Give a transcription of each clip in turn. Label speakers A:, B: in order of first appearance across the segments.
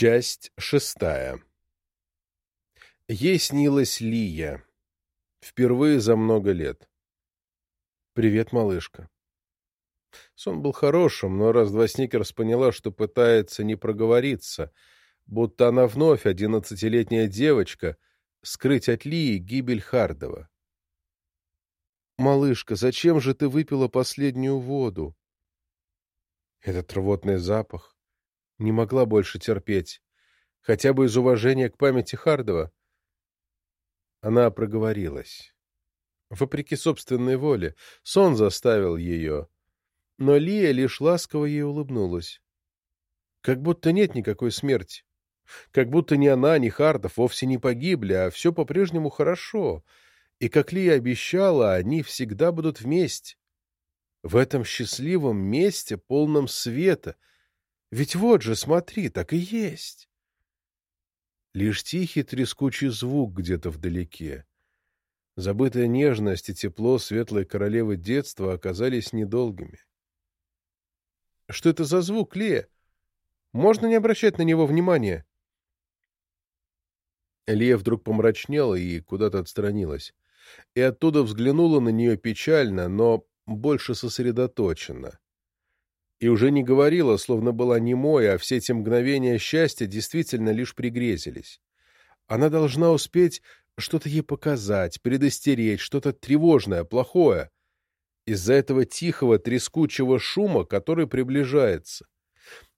A: Часть шестая. Ей снилась Лия. Впервые за много лет. «Привет, малышка». Сон был хорошим, но раз-два Сникерс поняла, что пытается не проговориться, будто она вновь одиннадцатилетняя девочка, скрыть от Лии гибель Хардова. «Малышка, зачем же ты выпила последнюю воду?» Этот рвотный запах не могла больше терпеть, хотя бы из уважения к памяти Хардова. Она проговорилась. Вопреки собственной воле, сон заставил ее, но Лия лишь ласково ей улыбнулась. Как будто нет никакой смерти. Как будто ни она, ни Хардов вовсе не погибли, а все по-прежнему хорошо. И, как Лия обещала, они всегда будут вместе. В этом счастливом месте, полном света — ведь вот же, смотри, так и есть. Лишь тихий трескучий звук где-то вдалеке. Забытая нежность и тепло светлой королевы детства оказались недолгими. Что это за звук, Лия? Можно не обращать на него внимания? Лия вдруг помрачнела и куда-то отстранилась. И оттуда взглянула на нее печально, но больше сосредоточенно и уже не говорила, словно была немой, а все эти мгновения счастья действительно лишь пригрезились. Она должна успеть что-то ей показать, предостеречь, что-то тревожное, плохое, из-за этого тихого, трескучего шума, который приближается.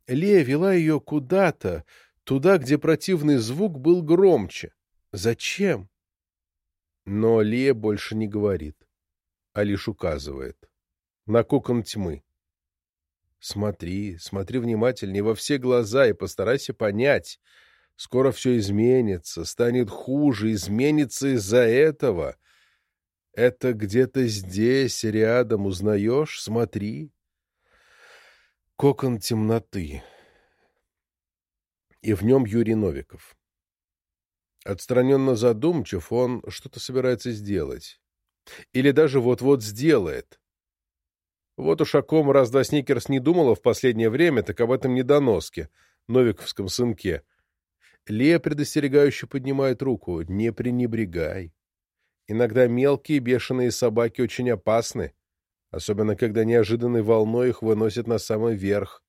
A: Лея вела ее куда-то, туда, где противный звук был громче. Зачем? Но Лея больше не говорит, а лишь указывает. На кокон тьмы. Смотри, смотри внимательнее во все глаза и постарайся понять. Скоро все изменится, станет хуже, изменится из-за этого. Это где-то здесь, рядом, узнаешь? Смотри. Кокон темноты. И в нем Юрий Новиков. Отстраненно задумчив, он что-то собирается сделать. Или даже вот-вот сделает. Вот уж о ком раз-два Сникерс не думала в последнее время, так об этом недоноске, новиковском сынке. Лея предостерегающе поднимает руку. «Не пренебрегай. Иногда мелкие бешеные собаки очень опасны, особенно когда неожиданной волной их выносят на самый верх.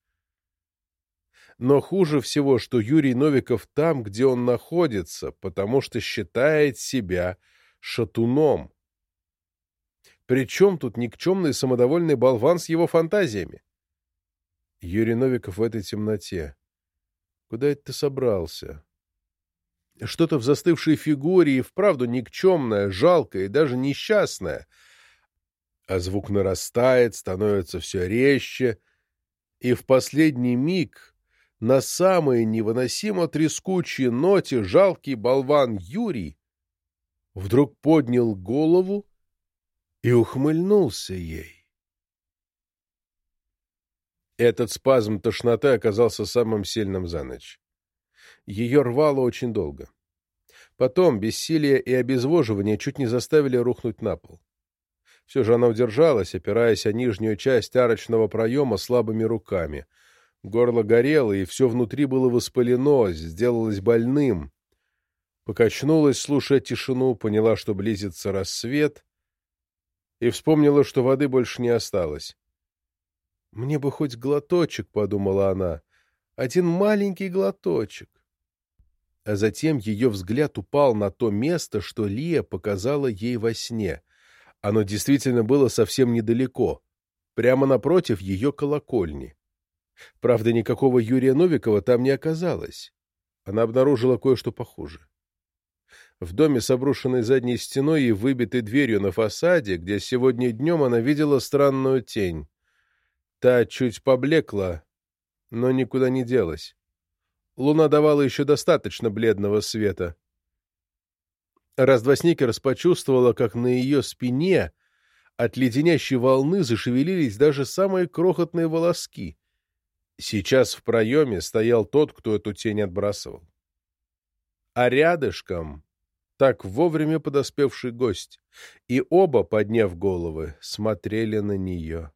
A: Но хуже всего, что Юрий Новиков там, где он находится, потому что считает себя шатуном. Причем тут никчемный самодовольный болван с его фантазиями? Юрий Новиков в этой темноте. Куда это ты собрался? Что-то в застывшей фигуре и вправду никчемное, жалкое и даже несчастное. А звук нарастает, становится все резче, и в последний миг на самой невыносимо трескучей ноте жалкий болван Юрий вдруг поднял голову и ухмыльнулся ей. Этот спазм тошноты оказался самым сильным за ночь. Ее рвало очень долго. Потом бессилие и обезвоживание чуть не заставили рухнуть на пол. Все же она удержалась, опираясь о нижнюю часть арочного проема слабыми руками. Горло горело, и все внутри было воспалено, сделалось больным. Покачнулась, слушая тишину, поняла, что близится рассвет, и вспомнила, что воды больше не осталось. «Мне бы хоть глоточек», — подумала она, — «один маленький глоточек». А затем ее взгляд упал на то место, что Лия показала ей во сне. Оно действительно было совсем недалеко, прямо напротив ее колокольни. Правда, никакого Юрия Новикова там не оказалось. Она обнаружила кое-что похуже. В доме с обрушенной задней стеной и выбитой дверью на фасаде, где сегодня днем она видела странную тень. Та чуть поблекла, но никуда не делась. Луна давала еще достаточно бледного света. Раз-два Сникерс почувствовала, как на ее спине от леденящей волны зашевелились даже самые крохотные волоски. Сейчас в проеме стоял тот, кто эту тень отбрасывал. А рядышком так вовремя подоспевший гость, и оба, подняв головы, смотрели на нее.